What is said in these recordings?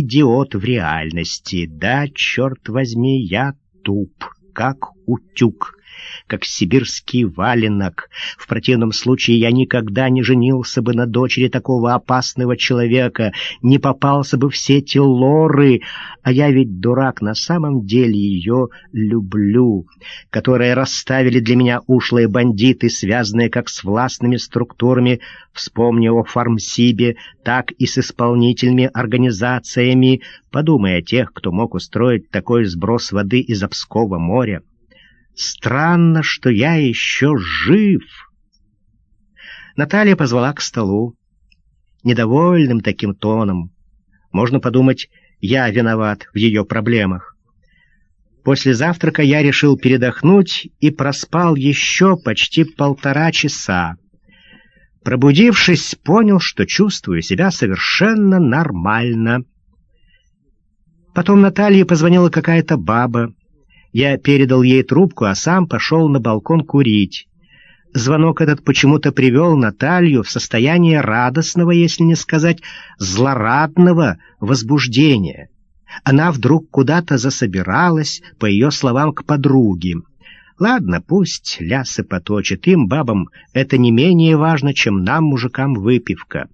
идиот в реальности. Да, черт возьми, я туп, как утюг как сибирский валенок. В противном случае я никогда не женился бы на дочери такого опасного человека, не попался бы в сети лоры, а я ведь дурак, на самом деле ее люблю, которые расставили для меня ушлые бандиты, связанные как с властными структурами, вспомни о Фармсибе, так и с исполнительными организациями, подумай о тех, кто мог устроить такой сброс воды из Обского моря. Странно, что я еще жив. Наталья позвала к столу. Недовольным таким тоном. Можно подумать, я виноват в ее проблемах. После завтрака я решил передохнуть и проспал еще почти полтора часа. Пробудившись, понял, что чувствую себя совершенно нормально. Потом Наталье позвонила какая-то баба. Я передал ей трубку, а сам пошел на балкон курить. Звонок этот почему-то привел Наталью в состояние радостного, если не сказать злорадного возбуждения. Она вдруг куда-то засобиралась, по ее словам, к подруге. Ладно, пусть лясы поточат, им, бабам, это не менее важно, чем нам, мужикам, выпивка.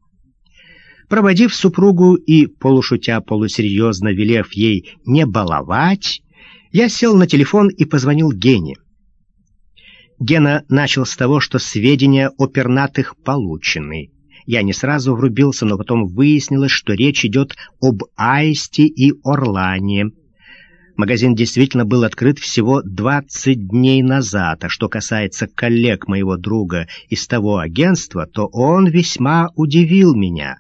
Проводив супругу и, полушутя полусерьезно велев ей не баловать, я сел на телефон и позвонил Гене. Гена начал с того, что сведения о пернатых получены. Я не сразу врубился, но потом выяснилось, что речь идет об Аисте и Орлане. Магазин действительно был открыт всего 20 дней назад, а что касается коллег моего друга из того агентства, то он весьма удивил меня.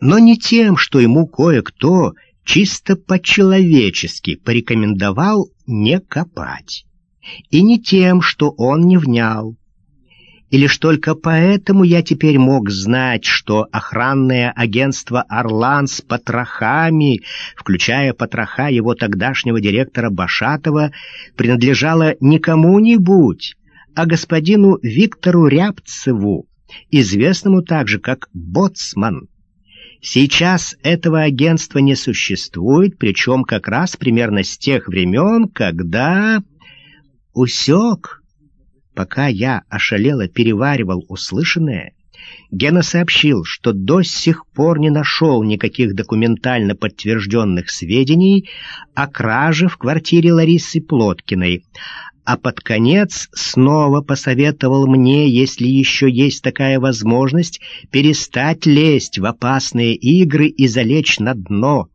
Но не тем, что ему кое-кто чисто по-человечески порекомендовал не копать. И не тем, что он не внял. И лишь только поэтому я теперь мог знать, что охранное агентство «Орлан» с потрохами, включая потроха его тогдашнего директора Башатова, принадлежало не кому-нибудь, а господину Виктору Рябцеву, известному также как «Боцман». Сейчас этого агентства не существует, причем как раз примерно с тех времен, когда... Усек. Пока я ошалело переваривал услышанное, Гена сообщил, что до сих пор не нашел никаких документально подтвержденных сведений о краже в квартире Ларисы Плоткиной, а под конец снова посоветовал мне, если еще есть такая возможность, перестать лезть в опасные игры и залечь на дно.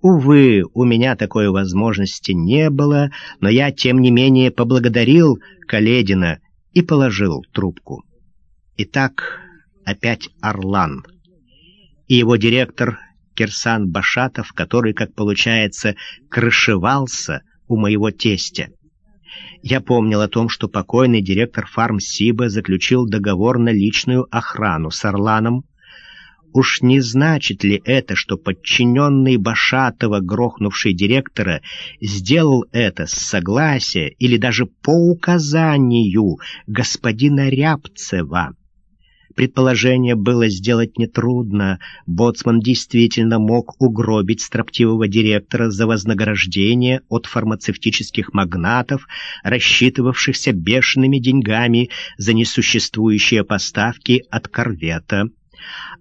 Увы, у меня такой возможности не было, но я, тем не менее, поблагодарил Каледина и положил трубку. Итак, опять Орлан. И его директор Кирсан Башатов, который, как получается, крышевался у моего тестя. Я помнил о том, что покойный директор фарм Сиба заключил договор на личную охрану с Орланом. Уж не значит ли это, что подчиненный Башатова, грохнувший директора, сделал это с согласия или даже по указанию господина Рябцева? Предположение было сделать нетрудно. Боцман действительно мог угробить строптивого директора за вознаграждение от фармацевтических магнатов, рассчитывавшихся бешеными деньгами за несуществующие поставки от корвета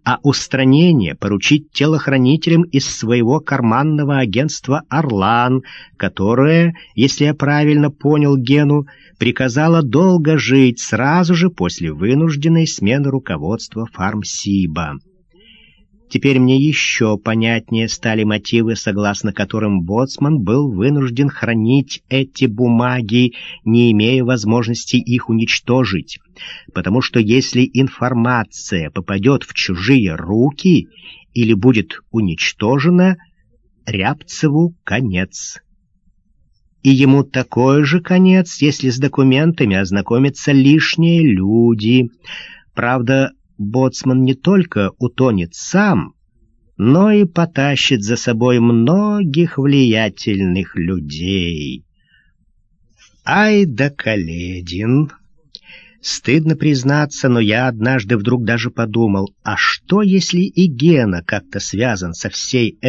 а устранение поручить телохранителям из своего карманного агентства «Орлан», которое, если я правильно понял Гену, приказала долго жить сразу же после вынужденной смены руководства фармсиба. Теперь мне еще понятнее стали мотивы, согласно которым Боцман был вынужден хранить эти бумаги, не имея возможности их уничтожить. Потому что если информация попадет в чужие руки или будет уничтожена, Рябцеву конец и ему такой же конец, если с документами ознакомятся лишние люди. Правда, боцман не только утонет сам, но и потащит за собой многих влиятельных людей. Ай да Каледин! Стыдно признаться, но я однажды вдруг даже подумал, а что, если и Гена как-то связан со всей этой